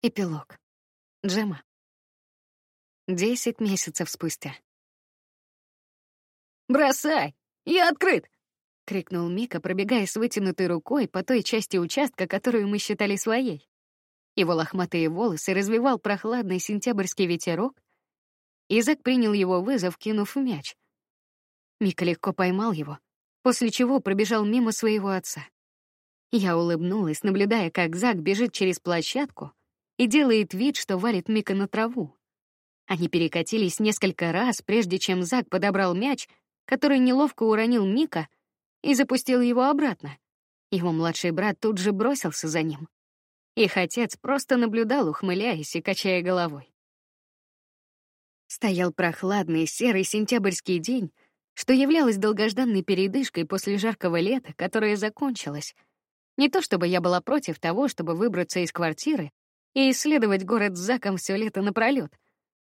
Эпилог. Джема. Десять месяцев спустя. «Бросай! Я открыт!» — крикнул Мика, пробегая с вытянутой рукой по той части участка, которую мы считали своей. Его лохматые волосы развивал прохладный сентябрьский ветерок, Зак принял его вызов, кинув мяч. Мика легко поймал его, после чего пробежал мимо своего отца. Я улыбнулась, наблюдая, как Зак бежит через площадку, и делает вид, что валит Мика на траву. Они перекатились несколько раз, прежде чем Зак подобрал мяч, который неловко уронил Мика и запустил его обратно. Его младший брат тут же бросился за ним. Их отец просто наблюдал, ухмыляясь и качая головой. Стоял прохладный серый сентябрьский день, что являлось долгожданной передышкой после жаркого лета, которое закончилось. Не то чтобы я была против того, чтобы выбраться из квартиры и исследовать город с Заком все лето напролёт.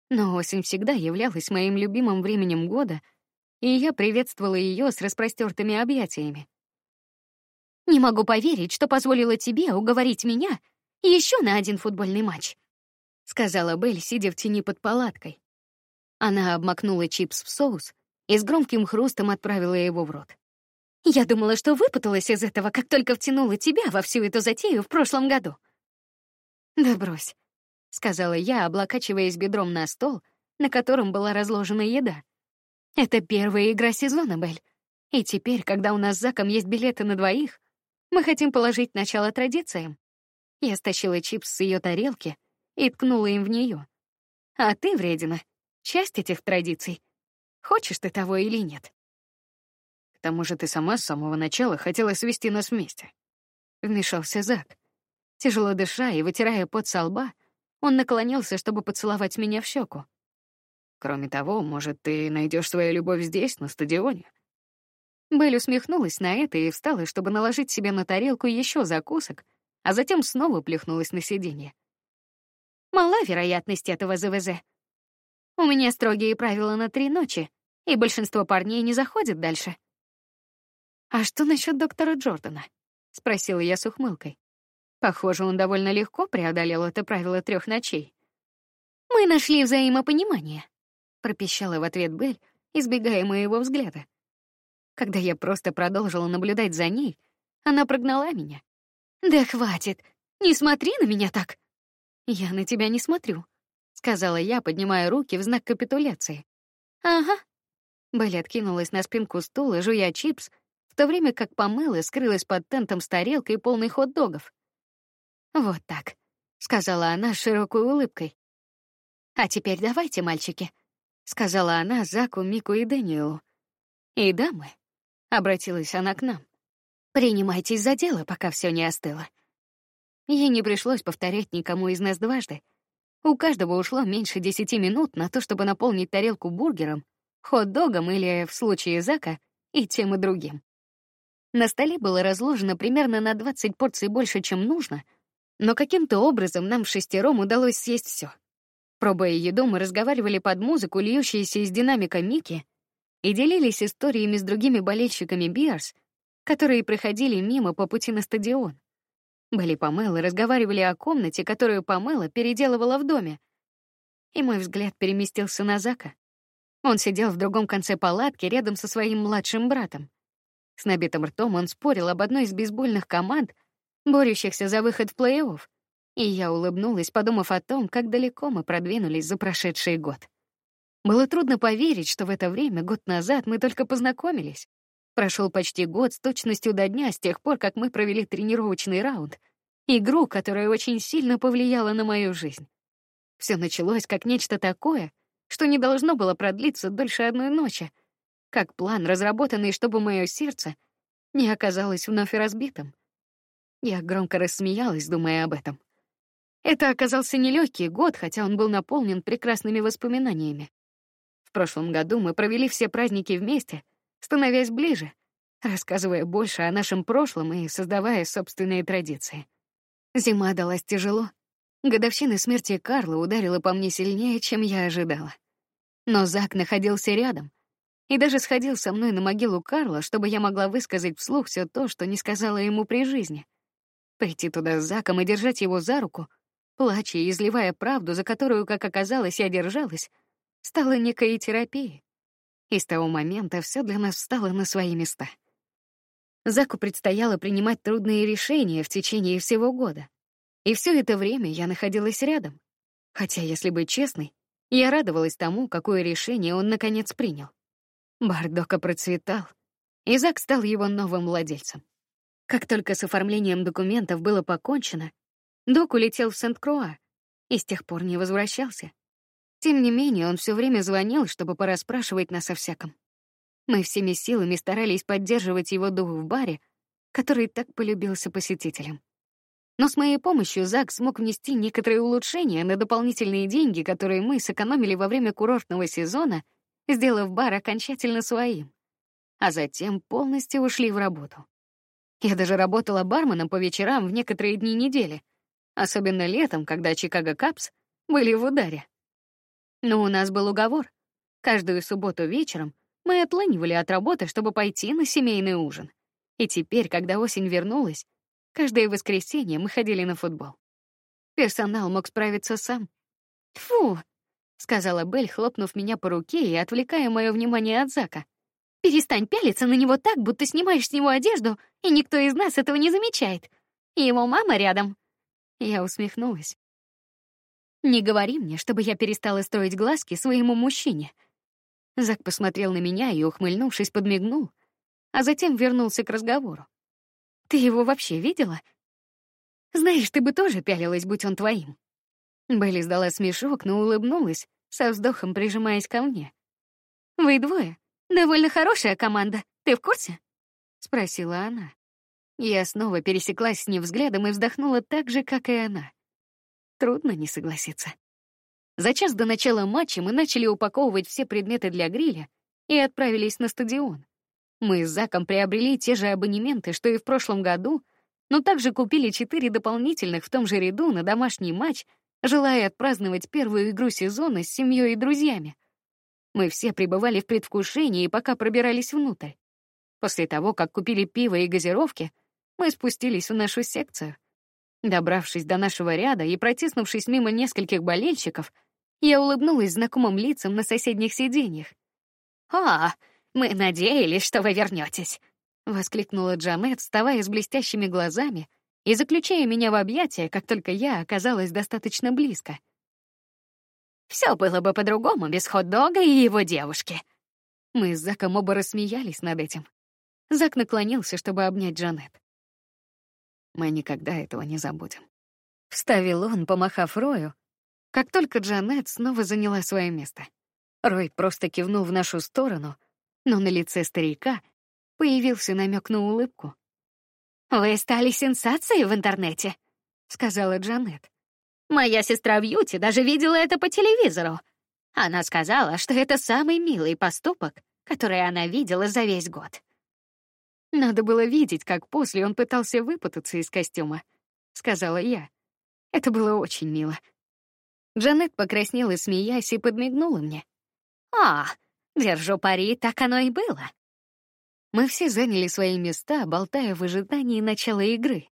Но осень всегда являлась моим любимым временем года, и я приветствовала ее с распростертыми объятиями. Не могу поверить, что позволила тебе уговорить меня еще на один футбольный матч, сказала Белль, сидя в тени под палаткой. Она обмакнула чипс в соус и с громким хрустом отправила его в рот. Я думала, что выпуталась из этого, как только втянула тебя во всю эту затею в прошлом году. Да брось, сказала я, облокачиваясь бедром на стол, на котором была разложена еда. Это первая игра сезона, Бель. И теперь, когда у нас с Заком есть билеты на двоих, мы хотим положить начало традициям. Я стащила чипс с ее тарелки и ткнула им в нее. А ты, вредина, часть этих традиций. Хочешь ты того или нет? К тому же ты сама с самого начала хотела свести нас вместе. Вмешался Зак. Тяжело дыша и вытирая пот со лба, он наклонился, чтобы поцеловать меня в щеку. Кроме того, может, ты найдешь свою любовь здесь, на стадионе? Белль усмехнулась на это и встала, чтобы наложить себе на тарелку еще закусок, а затем снова плюхнулась на сиденье. Мала вероятность этого ЗВЗ. У меня строгие правила на три ночи, и большинство парней не заходят дальше. А что насчет доктора Джордана? спросила я с ухмылкой. Похоже, он довольно легко преодолел это правило трех ночей. Мы нашли взаимопонимание, пропищала в ответ Бель, избегая моего взгляда. Когда я просто продолжила наблюдать за ней, она прогнала меня. Да хватит, не смотри на меня так. Я на тебя не смотрю, сказала я, поднимая руки в знак капитуляции. Ага. Белль откинулась на спинку стула, жуя чипс, в то время как помыла скрылась под тентом с тарелкой полной хот-догов. Вот так, сказала она с широкой улыбкой. А теперь давайте, мальчики, сказала она Заку, Мику и Дэниелу. И дамы, обратилась она к нам. Принимайтесь за дело, пока все не остыло. Ей не пришлось повторять никому из нас дважды. У каждого ушло меньше десяти минут на то, чтобы наполнить тарелку бургером, хот-догом или, в случае Зака, и тем и другим. На столе было разложено примерно на 20 порций больше, чем нужно — но каким-то образом нам шестером удалось съесть все. Пробуя еду, мы разговаривали под музыку, льющуюся из динамика Мики, и делились историями с другими болельщиками Биарс, которые проходили мимо по пути на стадион. Были Памелы разговаривали о комнате, которую Памела переделывала в доме. И мой взгляд переместился на Зака. Он сидел в другом конце палатки рядом со своим младшим братом. С набитым ртом он спорил об одной из бейсбольных команд, борющихся за выход в плей-офф, и я улыбнулась, подумав о том, как далеко мы продвинулись за прошедший год. Было трудно поверить, что в это время, год назад, мы только познакомились. Прошел почти год с точностью до дня с тех пор, как мы провели тренировочный раунд, игру, которая очень сильно повлияла на мою жизнь. Все началось как нечто такое, что не должно было продлиться дольше одной ночи, как план, разработанный, чтобы мое сердце не оказалось вновь разбитым. Я громко рассмеялась, думая об этом. Это оказался нелегкий год, хотя он был наполнен прекрасными воспоминаниями. В прошлом году мы провели все праздники вместе, становясь ближе, рассказывая больше о нашем прошлом и создавая собственные традиции. Зима далась тяжело. Годовщина смерти Карла ударила по мне сильнее, чем я ожидала. Но Зак находился рядом и даже сходил со мной на могилу Карла, чтобы я могла высказать вслух все то, что не сказала ему при жизни. Пойти туда с Заком и держать его за руку, плача и изливая правду, за которую, как оказалось, я держалась, стала некой терапией. И с того момента все для нас встало на свои места. Заку предстояло принимать трудные решения в течение всего года. И все это время я находилась рядом. Хотя, если быть честной, я радовалась тому, какое решение он наконец принял. Бардока процветал, и Зак стал его новым владельцем. Как только с оформлением документов было покончено, Док улетел в Сент-Круа и с тех пор не возвращался. Тем не менее, он все время звонил, чтобы пораспрашивать нас о всяком. Мы всеми силами старались поддерживать его дух в баре, который так полюбился посетителям. Но с моей помощью Зак смог внести некоторые улучшения на дополнительные деньги, которые мы сэкономили во время курортного сезона, сделав бар окончательно своим. А затем полностью ушли в работу. Я даже работала барменом по вечерам в некоторые дни недели, особенно летом, когда Чикаго Капс были в ударе. Но у нас был уговор. Каждую субботу вечером мы отлынивали от работы, чтобы пойти на семейный ужин. И теперь, когда осень вернулась, каждое воскресенье мы ходили на футбол. Персонал мог справиться сам. «Фу!» — сказала Белль, хлопнув меня по руке и отвлекая мое внимание от Зака. «Перестань пялиться на него так, будто снимаешь с него одежду, и никто из нас этого не замечает. Его мама рядом». Я усмехнулась. Не говори мне, чтобы я перестала строить глазки своему мужчине. Зак посмотрел на меня и, ухмыльнувшись, подмигнул, а затем вернулся к разговору. Ты его вообще видела? Знаешь, ты бы тоже пялилась, будь он твоим. Белли сдала смешок, но улыбнулась, со вздохом прижимаясь ко мне. Вы двое. Довольно хорошая команда. Ты в курсе? спросила она. Я снова пересеклась с ней взглядом и вздохнула так же, как и она. Трудно не согласиться. За час до начала матча мы начали упаковывать все предметы для гриля и отправились на стадион. Мы с Заком приобрели те же абонементы, что и в прошлом году, но также купили четыре дополнительных в том же ряду на домашний матч, желая отпраздновать первую игру сезона с семьей и друзьями. Мы все пребывали в предвкушении, пока пробирались внутрь. После того, как купили пиво и газировки, мы спустились в нашу секцию. Добравшись до нашего ряда и протиснувшись мимо нескольких болельщиков, я улыбнулась знакомым лицам на соседних сиденьях. «А, мы надеялись, что вы вернетесь, воскликнула Джанет, вставая с блестящими глазами и заключая меня в объятия, как только я оказалась достаточно близко. Все было бы по-другому без хот-дога и его девушки. Мы с Заком оба рассмеялись над этим. Зак наклонился, чтобы обнять Джанет. Мы никогда этого не забудем. Вставил он, помахав Рою, как только Джанет снова заняла свое место. Рой просто кивнул в нашу сторону, но на лице старика появился намек на улыбку. «Вы стали сенсацией в интернете», — сказала Джанет. «Моя сестра Бьюти даже видела это по телевизору. Она сказала, что это самый милый поступок, который она видела за весь год. Надо было видеть, как после он пытался выпутаться из костюма, сказала я. Это было очень мило. Джанет покраснела, смеясь, и подмигнула мне. А, держу пари, так оно и было. Мы все заняли свои места, болтая в ожидании начала игры.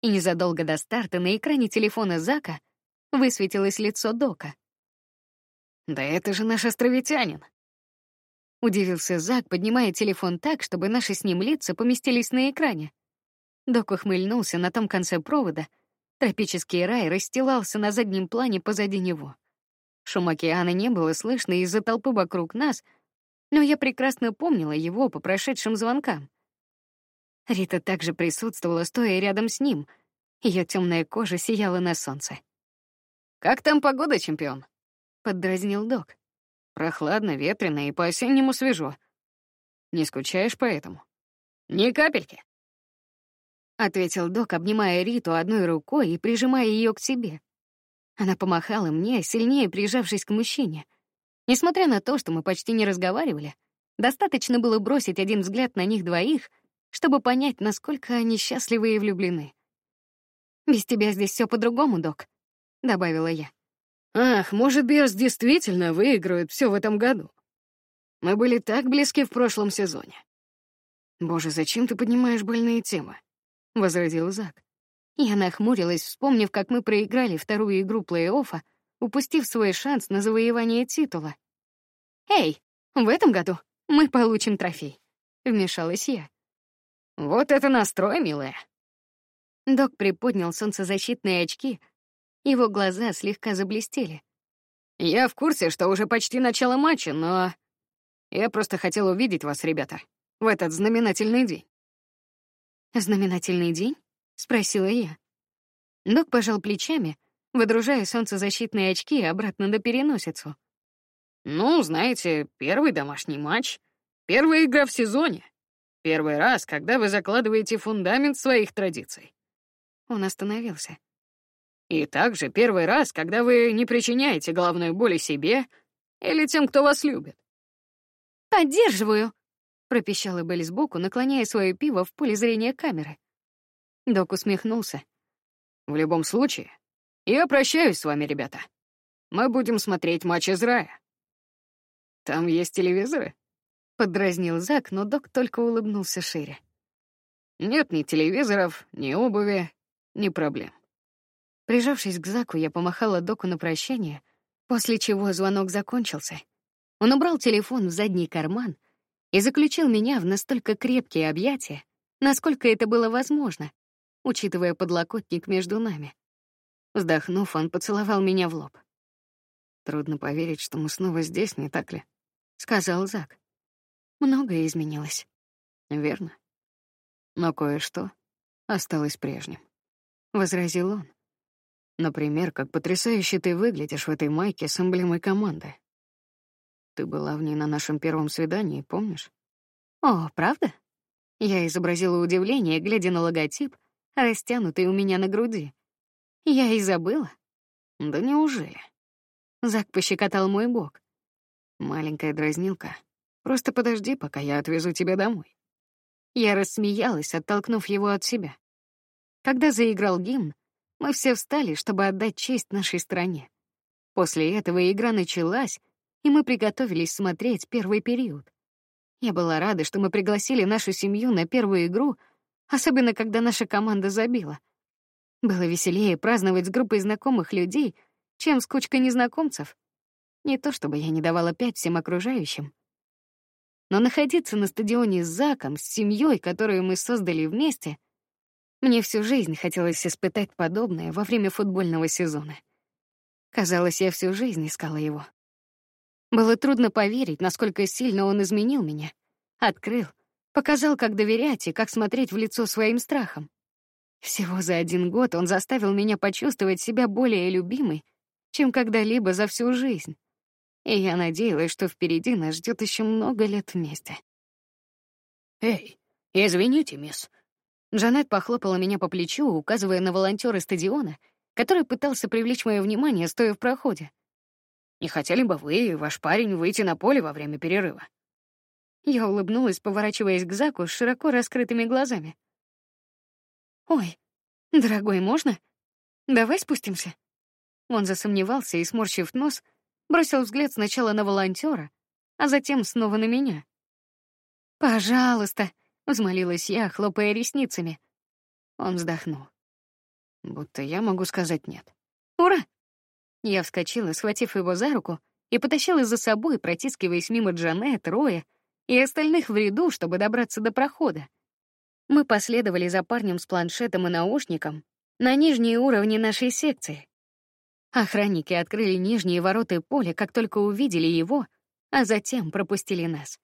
И незадолго до старта на экране телефона Зака высветилось лицо Дока. Да это же наш островитянин, Удивился Зак, поднимая телефон так, чтобы наши с ним лица поместились на экране. Док ухмыльнулся на том конце провода. Тропический рай расстилался на заднем плане позади него. Шум океана не было слышно из-за толпы вокруг нас, но я прекрасно помнила его по прошедшим звонкам. Рита также присутствовала, стоя рядом с ним. Ее темная кожа сияла на солнце. «Как там погода, чемпион?» — поддразнил док. Прохладно, ветрено и по-осеннему свежо. Не скучаешь по этому? Ни капельки. Ответил док, обнимая Риту одной рукой и прижимая ее к себе. Она помахала мне, сильнее прижавшись к мужчине. Несмотря на то, что мы почти не разговаривали, достаточно было бросить один взгляд на них двоих, чтобы понять, насколько они счастливы и влюблены. «Без тебя здесь все по-другому, док», — добавила я. Ах, может, Берс действительно выиграют все в этом году. Мы были так близки в прошлом сезоне. Боже, зачем ты поднимаешь больные темы? возразил Зак. Я нахмурилась, вспомнив, как мы проиграли вторую игру плей-оффа, упустив свой шанс на завоевание титула. «Эй, в этом году мы получим трофей», — вмешалась я. «Вот это настрой, милая!» Док приподнял солнцезащитные очки, его глаза слегка заблестели. «Я в курсе, что уже почти начало матча, но я просто хотел увидеть вас, ребята, в этот знаменательный день». «Знаменательный день?» — спросила я. Док пожал плечами, выдружая солнцезащитные очки обратно на переносицу. «Ну, знаете, первый домашний матч, первая игра в сезоне, первый раз, когда вы закладываете фундамент своих традиций». Он остановился. «И также первый раз, когда вы не причиняете головной боли себе или тем, кто вас любит». «Поддерживаю», — пропищала Белли сбоку, наклоняя свое пиво в поле зрения камеры. Док усмехнулся. В любом случае, я прощаюсь с вами, ребята. Мы будем смотреть матч из рая. Там есть телевизоры? Подразнил Зак, но док только улыбнулся шире. Нет ни телевизоров, ни обуви, ни проблем. Прижавшись к Заку, я помахала доку на прощание, после чего звонок закончился. Он убрал телефон в задний карман и заключил меня в настолько крепкие объятия, насколько это было возможно, учитывая подлокотник между нами. Вздохнув, он поцеловал меня в лоб. Трудно поверить, что мы снова здесь, не так ли? сказал Зак. Многое изменилось. Верно. Но кое-что осталось прежним, возразил он. Например, как потрясающе ты выглядишь в этой майке с эмблемой команды. Ты была в ней на нашем первом свидании, помнишь? О, правда? Я изобразила удивление, глядя на логотип, растянутый у меня на груди. Я и забыла. Да неужели? Зак пощекотал мой бок. Маленькая дразнилка. Просто подожди, пока я отвезу тебя домой. Я рассмеялась, оттолкнув его от себя. Когда заиграл гимн, мы все встали, чтобы отдать честь нашей стране. После этого игра началась, и мы приготовились смотреть первый период. Я была рада, что мы пригласили нашу семью на первую игру, особенно когда наша команда забила. Было веселее праздновать с группой знакомых людей, чем с кучкой незнакомцев. Не то чтобы я не давала пять всем окружающим. Но находиться на стадионе с Заком, с семьей, которую мы создали вместе, мне всю жизнь хотелось испытать подобное во время футбольного сезона. Казалось, я всю жизнь искала его. Было трудно поверить, насколько сильно он изменил меня. Открыл, показал, как доверять и как смотреть в лицо своим страхам. Всего за один год он заставил меня почувствовать себя более любимой, чем когда-либо за всю жизнь. И я надеялась, что впереди нас ждет еще много лет вместе. Эй, извините, мисс. Джанет похлопала меня по плечу, указывая на волонтера стадиона, который пытался привлечь мое внимание, стоя в проходе. Не хотели бы вы и ваш парень выйти на поле во время перерыва? Я улыбнулась, поворачиваясь к Заку с широко раскрытыми глазами. Ой, дорогой, можно? Давай спустимся. Он засомневался и, сморщив нос, бросил взгляд сначала на волонтера, а затем снова на меня. Пожалуйста, взмолилась я, хлопая ресницами. Он вздохнул. Будто я могу сказать нет. Ура! Я вскочила, схватив его за руку, и потащила за собой, протискиваясь мимо Джанет, Роя и остальных в ряду, чтобы добраться до прохода. Мы последовали за парнем с планшетом и наушником на нижние уровни нашей секции. Охранники открыли нижние ворота поля, как только увидели его, а затем пропустили нас.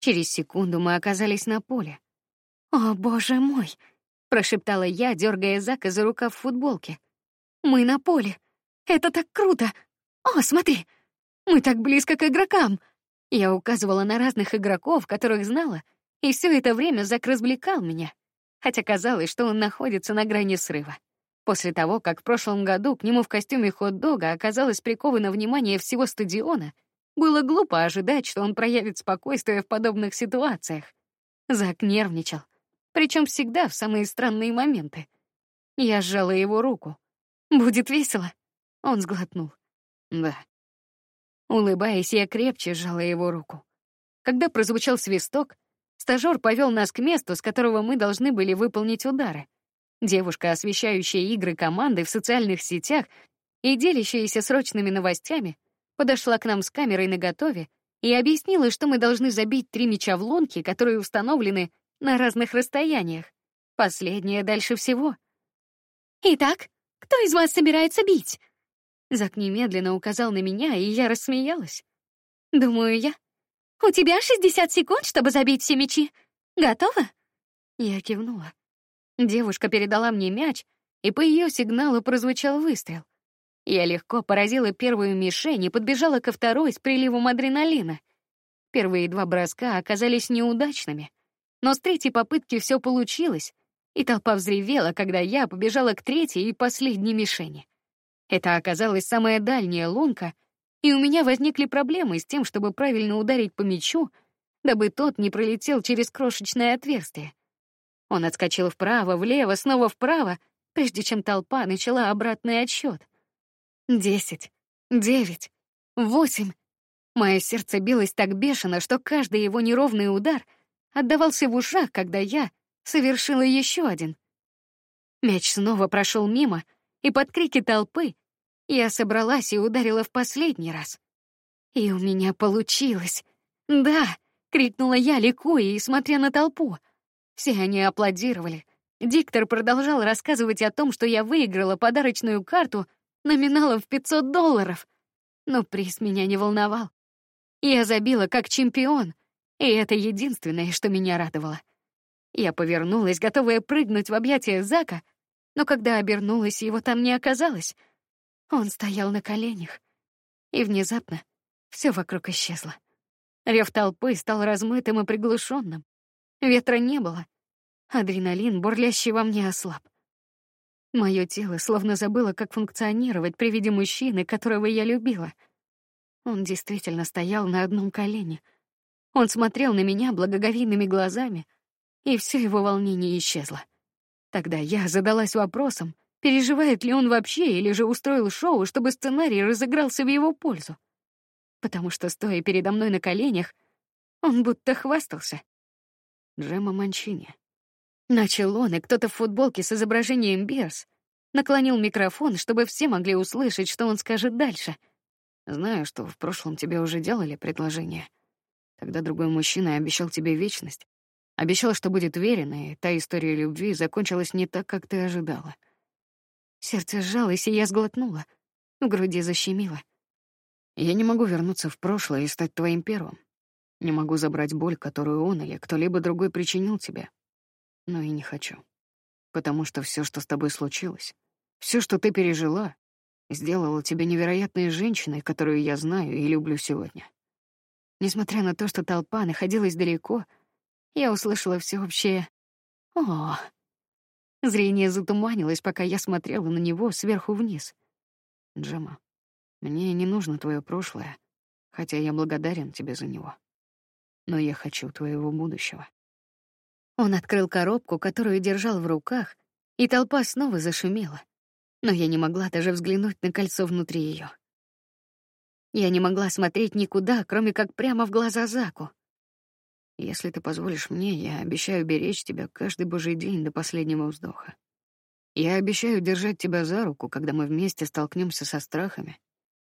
Через секунду мы оказались на поле. «О, боже мой!» — прошептала я, дергая Зака за рукав в футболке. «Мы на поле! Это так круто! О, смотри! Мы так близко к игрокам!» Я указывала на разных игроков, которых знала, и все это время Зак развлекал меня, хотя казалось, что он находится на грани срыва. После того, как в прошлом году к нему в костюме хот-дога оказалось приковано внимание всего стадиона, было глупо ожидать, что он проявит спокойствие в подобных ситуациях. Зак нервничал, причем всегда в самые странные моменты. Я сжала его руку. «Будет весело?» Он сглотнул. «Да». Улыбаясь, я крепче сжала его руку. Когда прозвучал свисток, Стажёр повел нас к месту, с которого мы должны были выполнить удары. Девушка, освещающая игры команды в социальных сетях и делящаяся срочными новостями, подошла к нам с камерой наготове и объяснила, что мы должны забить три мяча в лунки, которые установлены на разных расстояниях. Последнее дальше всего. Итак, кто из вас собирается бить? Зак немедленно указал на меня, и я рассмеялась. Думаю я. У тебя 60 секунд, чтобы забить все мячи. Готова? Я кивнула. Девушка передала мне мяч, и по ее сигналу прозвучал выстрел. Я легко поразила первую мишень и подбежала ко второй с приливом адреналина. Первые два броска оказались неудачными, но с третьей попытки все получилось, и толпа взревела, когда я побежала к третьей и последней мишени. Это оказалась самая дальняя лунка, и у меня возникли проблемы с тем, чтобы правильно ударить по мячу, дабы тот не пролетел через крошечное отверстие. Он отскочил вправо, влево, снова вправо, прежде чем толпа начала обратный отсчет. Десять, девять, восемь. Мое сердце билось так бешено, что каждый его неровный удар отдавался в ушах, когда я совершила еще один. Мяч снова прошел мимо, и под крики толпы я собралась и ударила в последний раз. И у меня получилось. Да, крикнула я, ликуя и смотря на толпу. Все они аплодировали. Диктор продолжал рассказывать о том, что я выиграла подарочную карту номиналом в 500 долларов. Но приз меня не волновал. Я забила как чемпион, и это единственное, что меня радовало. Я повернулась, готовая прыгнуть в объятия Зака, но когда обернулась, его там не оказалось. Он стоял на коленях, и внезапно все вокруг исчезло. Рев толпы стал размытым и приглушенным. Ветра не было. Адреналин, бурлящий во мне, ослаб. Мое тело словно забыло, как функционировать при виде мужчины, которого я любила. Он действительно стоял на одном колене. Он смотрел на меня благоговейными глазами, и все его волнение исчезло. Тогда я задалась вопросом, переживает ли он вообще или же устроил шоу, чтобы сценарий разыгрался в его пользу. Потому что, стоя передо мной на коленях, он будто хвастался. Джема Манчини, Начал он, и кто-то в футболке с изображением Берс наклонил микрофон, чтобы все могли услышать, что он скажет дальше. Знаю, что в прошлом тебе уже делали предложение. Тогда другой мужчина обещал тебе вечность. Обещал, что будет верен, и та история любви закончилась не так, как ты ожидала. Сердце сжалось, и я сглотнула. В груди защемило. Я не могу вернуться в прошлое и стать твоим первым. Не могу забрать боль, которую он или кто-либо другой причинил тебе но и не хочу. Потому что все, что с тобой случилось, все, что ты пережила, сделало тебя невероятной женщиной, которую я знаю и люблю сегодня. Несмотря на то, что толпа находилась далеко, я услышала всеобщее «О!». Зрение затуманилось, пока я смотрела на него сверху вниз. Джема, мне не нужно твое прошлое, хотя я благодарен тебе за него. Но я хочу твоего будущего. Он открыл коробку, которую держал в руках, и толпа снова зашумела. Но я не могла даже взглянуть на кольцо внутри ее. Я не могла смотреть никуда, кроме как прямо в глаза Заку. Если ты позволишь мне, я обещаю беречь тебя каждый божий день до последнего вздоха. Я обещаю держать тебя за руку, когда мы вместе столкнемся со страхами,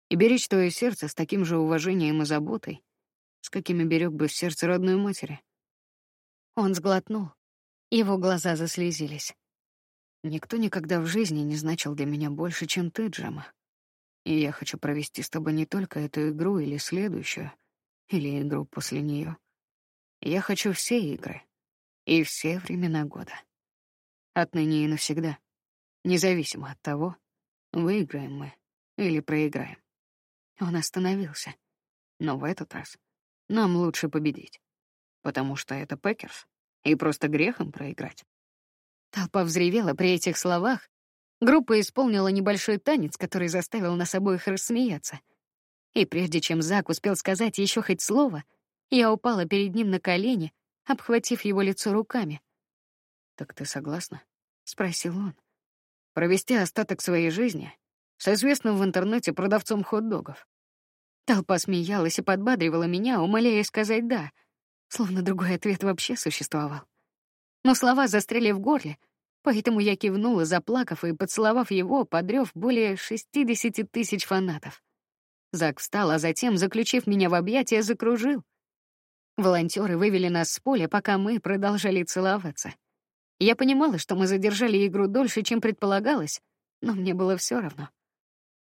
и беречь твое сердце с таким же уважением и заботой, с какими берег бы сердце родной матери. Он сглотнул. Его глаза заслезились. Никто никогда в жизни не значил для меня больше, чем ты, Джема. И я хочу провести с тобой не только эту игру или следующую, или игру после нее. Я хочу все игры и все времена года. Отныне и навсегда, независимо от того, выиграем мы или проиграем. Он остановился. Но в этот раз нам лучше победить потому что это Пэкерс, и просто грех им проиграть. Толпа взревела при этих словах. Группа исполнила небольшой танец, который заставил нас обоих рассмеяться. И прежде чем Зак успел сказать еще хоть слово, я упала перед ним на колени, обхватив его лицо руками. «Так ты согласна?» — спросил он. «Провести остаток своей жизни с известным в интернете продавцом хот-догов». Толпа смеялась и подбадривала меня, умоляя сказать «да», — словно другой ответ вообще существовал. Но слова застряли в горле, Поэтому я кивнула, заплакав и поцеловав его, подрёв более 60 тысяч фанатов. Зак встал, а затем, заключив меня в объятия, закружил. Волонтеры вывели нас с поля, пока мы продолжали целоваться. Я понимала, что мы задержали игру дольше, чем предполагалось, но мне было все равно.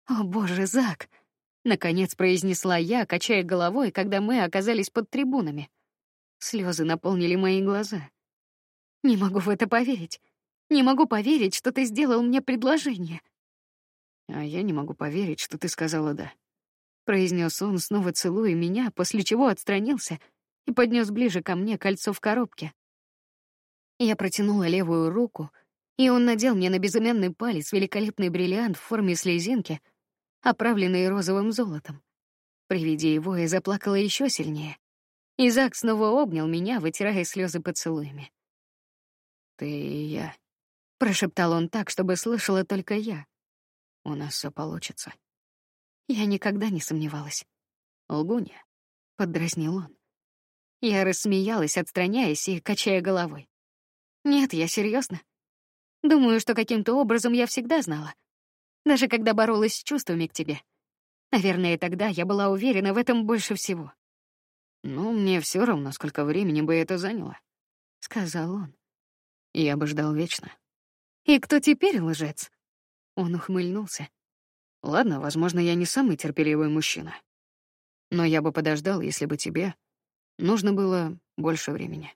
О, боже, Зак, наконец произнесла я, качая головой, когда мы оказались под трибунами. Слезы наполнили мои глаза. Не могу в это поверить. Не могу поверить, что ты сделал мне предложение. А я не могу поверить, что ты сказала да произнес он, снова целуя меня, после чего отстранился и поднес ближе ко мне кольцо в коробке. Я протянула левую руку, и он надел мне на безымянный палец великолепный бриллиант в форме слезинки, оправленный розовым золотом. При виде его я заплакала еще сильнее. Изак снова обнял меня, вытирая слезы поцелуями. Ты и я, прошептал он так, чтобы слышала только я. У нас все получится. Я никогда не сомневалась. Лгунья, поддразнил он. Я рассмеялась, отстраняясь и качая головой. Нет, я серьезно. Думаю, что каким-то образом я всегда знала, даже когда боролась с чувствами к тебе. Наверное, тогда я была уверена в этом больше всего. Ну, мне все равно, сколько времени бы это заняло, сказал он. Я бы ждал вечно. И кто теперь лжец? Он ухмыльнулся. Ладно, возможно, я не самый терпеливый мужчина. Но я бы подождал, если бы тебе нужно было больше времени.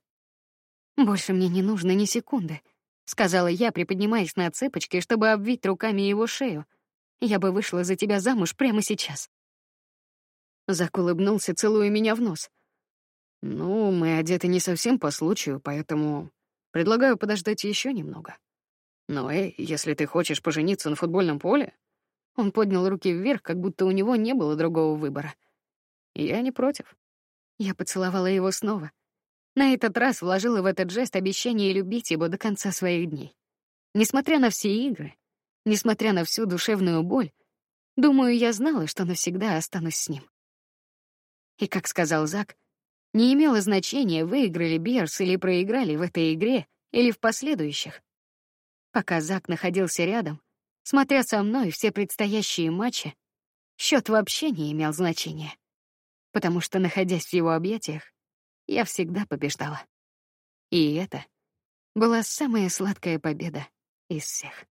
Больше мне не нужно ни секунды, сказала я, приподнимаясь на цыпочки, чтобы обвить руками его шею. Я бы вышла за тебя замуж прямо сейчас. Зак улыбнулся, целуя меня в нос. Ну, мы одеты не совсем по случаю, поэтому предлагаю подождать еще немного. Но эй, если ты хочешь пожениться на футбольном поле, он поднял руки вверх, как будто у него не было другого выбора. Я не против. Я поцеловала его снова. На этот раз вложила в этот жест обещание любить его до конца своих дней. Несмотря на все игры, несмотря на всю душевную боль, думаю, я знала, что навсегда останусь с ним. И как сказал Зак, не имело значения, выиграли Берс или проиграли в этой игре или в последующих. Пока Зак находился рядом, Смотря со мной все предстоящие матчи, счет вообще не имел значения, потому что находясь в его объятиях, я всегда побеждала. И это была самая сладкая победа из всех.